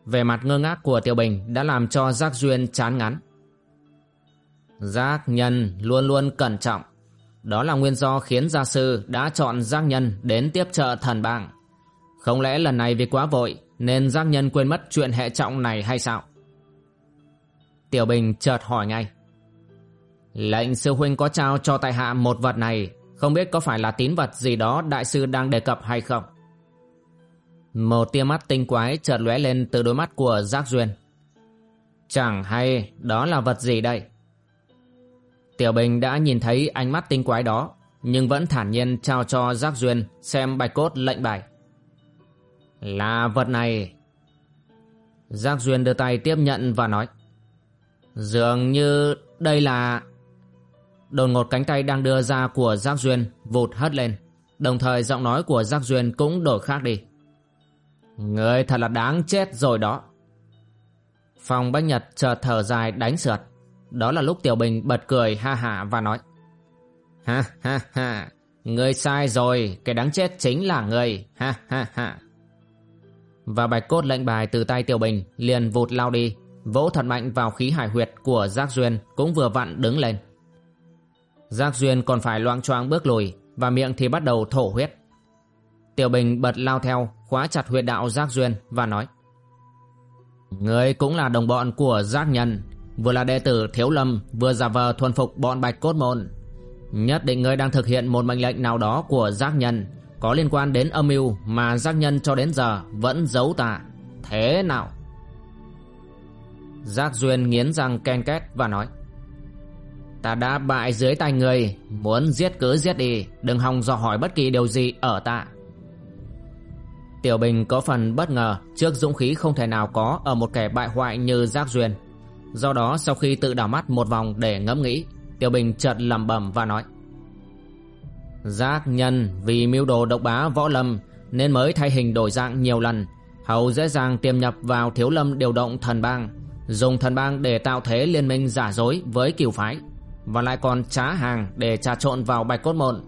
[SPEAKER 1] Về mặt ngơ ngác của Tiểu Bình đã làm cho giác duyên chán ngắn. Giác nhân luôn luôn cẩn trọng. Đó là nguyên do khiến gia sư đã chọn giác nhân đến tiếp trợ thần bang. Không lẽ lần này vì quá vội nên giác nhân quên mất chuyện hệ trọng này hay sao? Tiểu Bình chợt hỏi ngay. Lệnh sư huynh có trao cho tại hạ một vật này, không biết có phải là tín vật gì đó đại sư đang đề cập hay không? Một tia mắt tinh quái chợt lóe lên từ đôi mắt của Giác Duyên. Chẳng hay đó là vật gì đây? Tiểu Bình đã nhìn thấy ánh mắt tinh quái đó, nhưng vẫn thản nhiên trao cho Giác Duyên xem bạch cốt lệnh bài. Là vật này. Giác Duyên đưa tay tiếp nhận và nói. Dường như đây là... Đột ngột cánh tay đang đưa ra của Giác Duyên vụt hất lên. Đồng thời giọng nói của Giác Duyên cũng đổi khác đi. Người thật là đáng chết rồi đó. Phòng Bách Nhật chợt thở dài đánh sượt. Đó là lúc Tiểu Bình bật cười ha hả và nói. Ha ha ha, người sai rồi, cái đáng chết chính là người, ha ha ha. Và bạch cốt lệnh bài từ tay Tiểu Bình liền vụt lao đi, vỗ thật mạnh vào khí hải huyệt của Giác Duyên cũng vừa vặn đứng lên. Giác Duyên còn phải loạn choạng bước lùi và miệng thì bắt đầu thổ huyết. Tiểu Bình bật lao theo, khóa chặt huyệt đạo Giác Duyên và nói Người cũng là đồng bọn của Giác Nhân, vừa là đệ tử Thiếu Lâm, vừa giả vờ thuần phục bọn Bạch Cốt Môn. Nhất định ngươi đang thực hiện một mệnh lệnh nào đó của Giác Nhân, có liên quan đến âm mưu mà Giác Nhân cho đến giờ vẫn giấu ta. Thế nào? Giác Duyên nghiến răng ken két và nói Ta đã bại dưới tay người Muốn giết cứ giết đi, Đừng hòng dò hỏi bất kỳ điều gì ở ta. Tiểu Bình có phần bất ngờ Trước dũng khí không thể nào có Ở một kẻ bại hoại như Giác Duyên. Do đó, sau khi tự đảo mắt một vòng để ngẫm nghĩ, Tiểu Bình chợt lẩm bẩm và nói, Giác nhân vì mưu đồ độc bá võ lâm Nên mới thay hình đổi dạng nhiều lần. Hầu dễ dàng tiềm nhập vào thiếu lâm điều động thần bang, Dùng thần bang để tạo thế liên minh giả dối với kiều phái. Và lại còn trá hàng để trà trộn vào bạch cốt môn.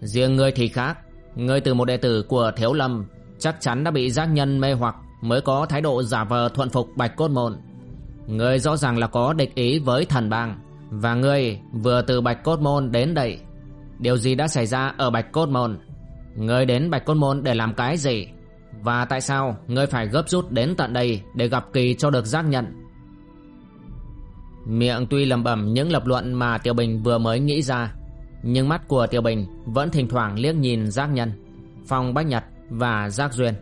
[SPEAKER 1] Riêng ngươi thì khác. Ngươi từ một đệ tử của thiếu lâm, Chắc chắn đã bị giác nhân mê hoặc Mới có thái độ giả vờ thuận phục bạch cốt môn. Ngươi rõ ràng là có địch ý với thần bang, Và ngươi vừa từ bạch cốt môn đến đây, Điều gì đã xảy ra ở bạch cốt môn? Ngươi đến bạch cốt môn để làm cái gì? Và tại sao ngươi phải gấp rút đến tận đây Để gặp kỳ cho được giác nhận? Miệng tuy lầm bẩm những lập luận mà Tiểu Bình vừa mới nghĩ ra Nhưng mắt của Tiểu Bình vẫn thỉnh thoảng liếc nhìn giác nhân Phong Bách Nhật và giác duyên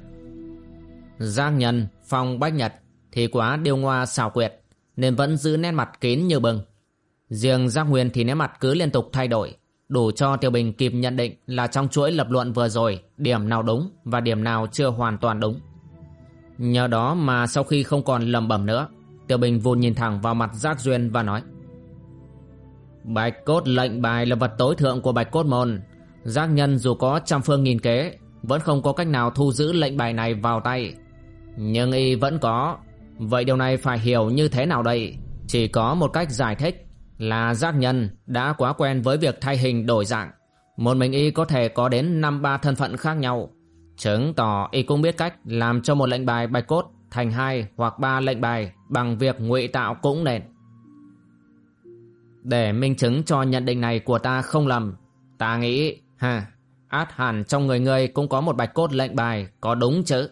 [SPEAKER 1] Giác nhân, Phong Bách Nhật Thì quá điêu ngoa xảo quyệt Nên vẫn giữ nét mặt kín như bừng Riêng giác nguyên thì nét mặt cứ liên tục thay đổi đủ cho Tiểu Bình kịp nhận định là trong chuỗi lập luận vừa rồi điểm nào đúng và điểm nào chưa hoàn toàn đúng. Nhờ đó mà sau khi không còn lầm bẩm nữa, Tiểu Bình vụt nhìn thẳng vào mặt Giác Duyên và nói Bạch cốt lệnh bài là vật tối thượng của bạch cốt môn. Giác nhân dù có trăm phương nghìn kế, vẫn không có cách nào thu giữ lệnh bài này vào tay. Nhưng y vẫn có. Vậy điều này phải hiểu như thế nào đây? Chỉ có một cách giải thích là giác nhân đã quá quen với việc thay hình đổi dạng. Một mình y có thể có đến năm ba thân phận khác nhau. Chứng tỏ y cũng biết cách làm cho một lệnh bài bạch cốt thành hai hoặc ba lệnh bài bằng việc ngụy tạo cũng nên. Để minh chứng cho nhận định này của ta không lầm, ta nghĩ, ha, át hẳn trong người ngươi cũng có một bạch cốt lệnh bài, có đúng chứ?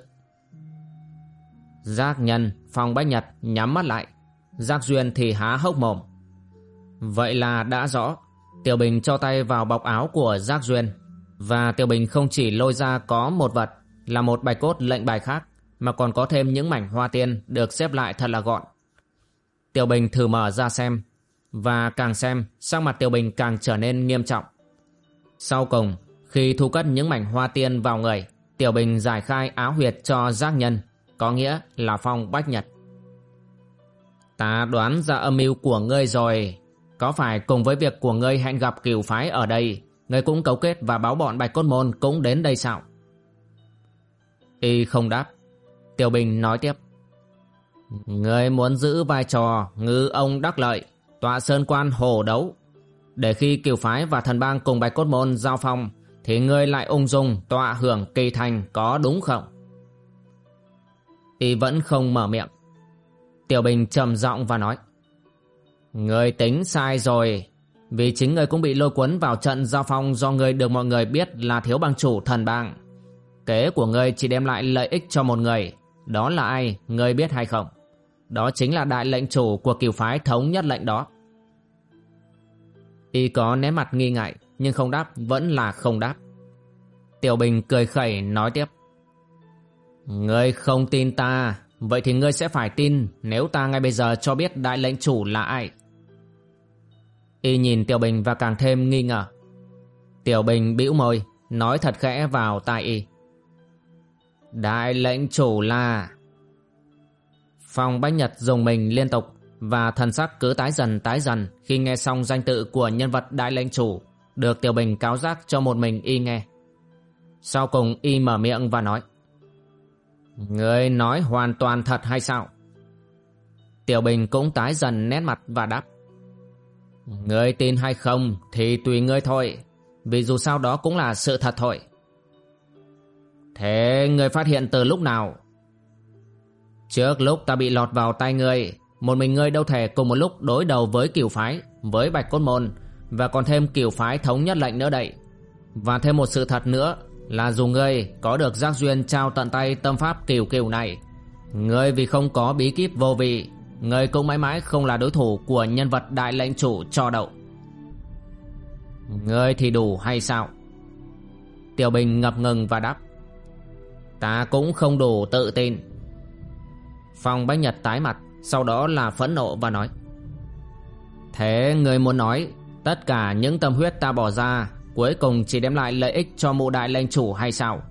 [SPEAKER 1] Giác nhân, phòng bách nhật nhắm mắt lại, giác duyên thì há hốc mồm. Vậy là đã rõ Tiểu Bình cho tay vào bọc áo của Giác Duyên Và Tiểu Bình không chỉ lôi ra có một vật Là một bạch cốt lệnh bài khác mà còn có thêm những mảnh hoa tiên Được xếp lại thật là gọn. Tiểu Bình thử mở ra xem, Và càng xem, Sắc mặt Tiểu Bình càng trở nên nghiêm trọng. Sau cùng, Khi thu cất những mảnh hoa tiên vào người Tiểu Bình giải khai áo huyệt cho giác nhân, Có nghĩa là phong bách nhật. Ta đoán ra âm mưu của ngươi rồi. Có phải cùng với việc của ngươi hẹn gặp cửu phái ở đây, Ngươi cũng cấu kết và báo bọn Bạch Cốt Môn cũng đến đây sao? Y không đáp. Tiểu Bình nói tiếp. Ngươi muốn giữ vai trò ngư ông đắc lợi, Tọa sơn quan hồ đấu. Để khi kiều phái và thần bang cùng Bạch Cốt Môn giao phong, Thì ngươi lại ung dung tọa hưởng kỳ thành có đúng không? Y vẫn không mở miệng. Tiểu Bình trầm giọng và nói. Người tính sai rồi, Vì chính người cũng bị lôi cuốn vào trận giao phong Do người được mọi người biết là thiếu bang chủ thần bang. Kế của người chỉ đem lại lợi ích cho một người đó là ai, ngươi biết hay không? Đó chính là đại lệnh chủ của kiều phái thống nhất lệnh đó Y có né mặt nghi ngại Nhưng không đáp vẫn là không đáp Tiểu Bình cười khẩy nói tiếp Ngươi không tin ta Vậy thì ngươi sẽ phải tin Nếu ta ngay bây giờ cho biết đại lệnh chủ là ai Y nhìn Tiểu Bình và càng thêm nghi ngờ. Tiểu Bình bĩu môi, nói thật khẽ vào tai Y. Đại lệnh chủ là... Phong Bách Nhật dùng mình liên tục và thần sắc cứ tái dần tái dần khi nghe xong danh tự của nhân vật đại lệnh chủ, được Tiểu Bình cáo giác cho một mình Y nghe. Sau cùng Y mở miệng và nói Người nói hoàn toàn thật hay sao? Tiểu Bình cũng tái dần nét mặt và đáp. Ngươi tin hay không thì tùy ngươi thôi. Vì dù sao đó cũng là sự thật thôi. Thế người phát hiện từ lúc nào? Trước lúc ta bị lọt vào tay ngươi, một mình ngươi đâu thể cùng một lúc đối đầu với cửu phái, với bạch cốt môn và còn thêm cửu phái thống nhất lệnh nữa đậy. Và thêm một sự thật nữa là dù ngươi có được giác duyên trao tận tay tâm pháp cửu cửu này, ngươi vì không có bí kíp vô vị, ngươi cũng mãi mãi không là đối thủ của nhân vật đại lệnh chủ cho đậu. Ngươi thì đủ hay sao? Tiểu Bình ngập ngừng và đáp. Ta cũng không đủ tự tin. Phong Bách Nhật tái mặt, sau đó là phẫn nộ và nói. Thế người muốn nói, tất cả những tâm huyết ta bỏ ra, cuối cùng chỉ đem lại lợi ích cho mụ đại lệnh chủ hay sao?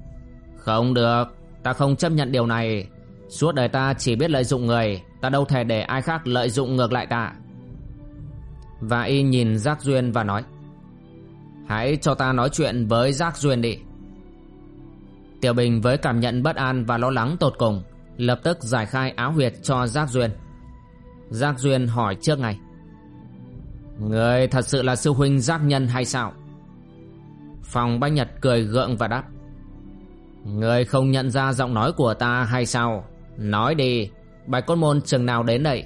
[SPEAKER 1] Không được, ta không chấp nhận điều này. Suốt đời ta chỉ biết lợi dụng người, ta đâu thể để ai khác lợi dụng ngược lại ta. Và y nhìn Giác Duyên và nói. Hãy cho ta nói chuyện với Giác Duyên đi. Tiểu Bình với cảm nhận bất an và lo lắng tột cùng Lập tức giải khai áo huyệt cho Giác Duyên Giác Duyên hỏi trước ngày Người thật sự là sư huynh giác nhân hay sao? Phòng Bách Nhật cười gượng và đáp Người không nhận ra giọng nói của ta hay sao? Nói đi, bạch cốt môn chừng nào đến đây?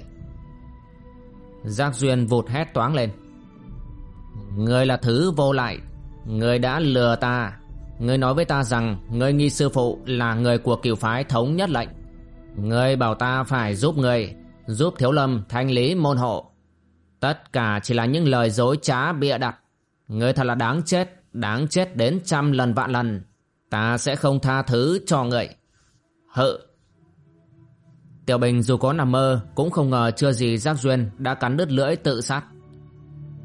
[SPEAKER 1] Giác Duyên vụt hét toáng lên Người là thứ vô lại Người đã lừa ta Ngươi nói với ta rằng Ngươi nghi sư phụ là người của cửu phái thống nhất lệnh. Ngươi bảo ta phải giúp ngươi Giúp thiếu lâm, thanh lý, môn hộ. Tất cả chỉ là những lời dối trá bịa đặt. Ngươi thật là đáng chết Đáng chết đến trăm lần vạn lần. Ta sẽ không tha thứ cho ngươi Hự. Tiểu Bình dù có nằm mơ Cũng không ngờ chưa gì Giác Duyên Đã cắn đứt lưỡi tự sát.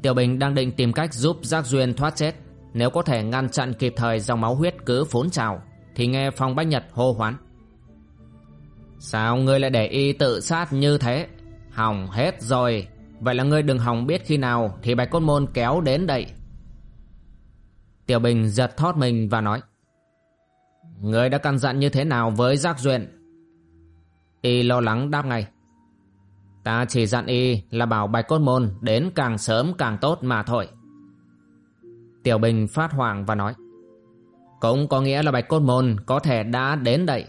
[SPEAKER 1] Tiểu Bình đang định tìm cách giúp Giác Duyên thoát chết nếu có thể ngăn chặn kịp thời dòng máu huyết cứ phốn trào, Thì nghe Phong Bách Nhật hô hoán. Sao ngươi lại để y tự sát như thế? Hỏng hết rồi. Vậy là ngươi đừng hỏng biết khi nào Thì bạch cốt môn kéo đến đây. Tiểu Bình giật thót mình và nói, Ngươi đã căn dặn như thế nào với giác duyện? Y lo lắng đáp ngay, Ta chỉ dặn y là bảo bạch cốt môn đến càng sớm càng tốt mà thôi. Tiểu Bình phát hoảng và nói, Cũng có nghĩa là Bạch Cốt Môn có thể đã đến đây.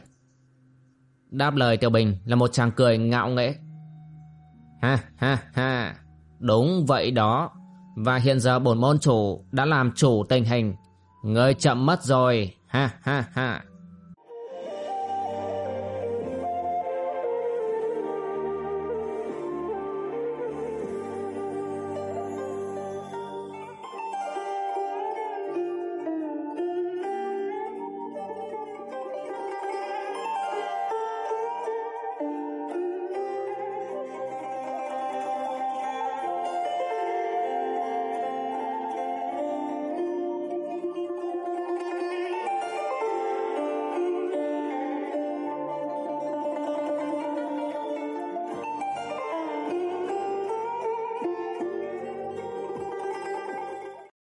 [SPEAKER 1] Đáp lời Tiểu Bình là một chàng cười ngạo nghễ. Ha ha ha, Đúng vậy đó. Và hiện giờ bổn môn chủ đã làm chủ tình hình. Ngươi chậm mất rồi. Ha ha ha.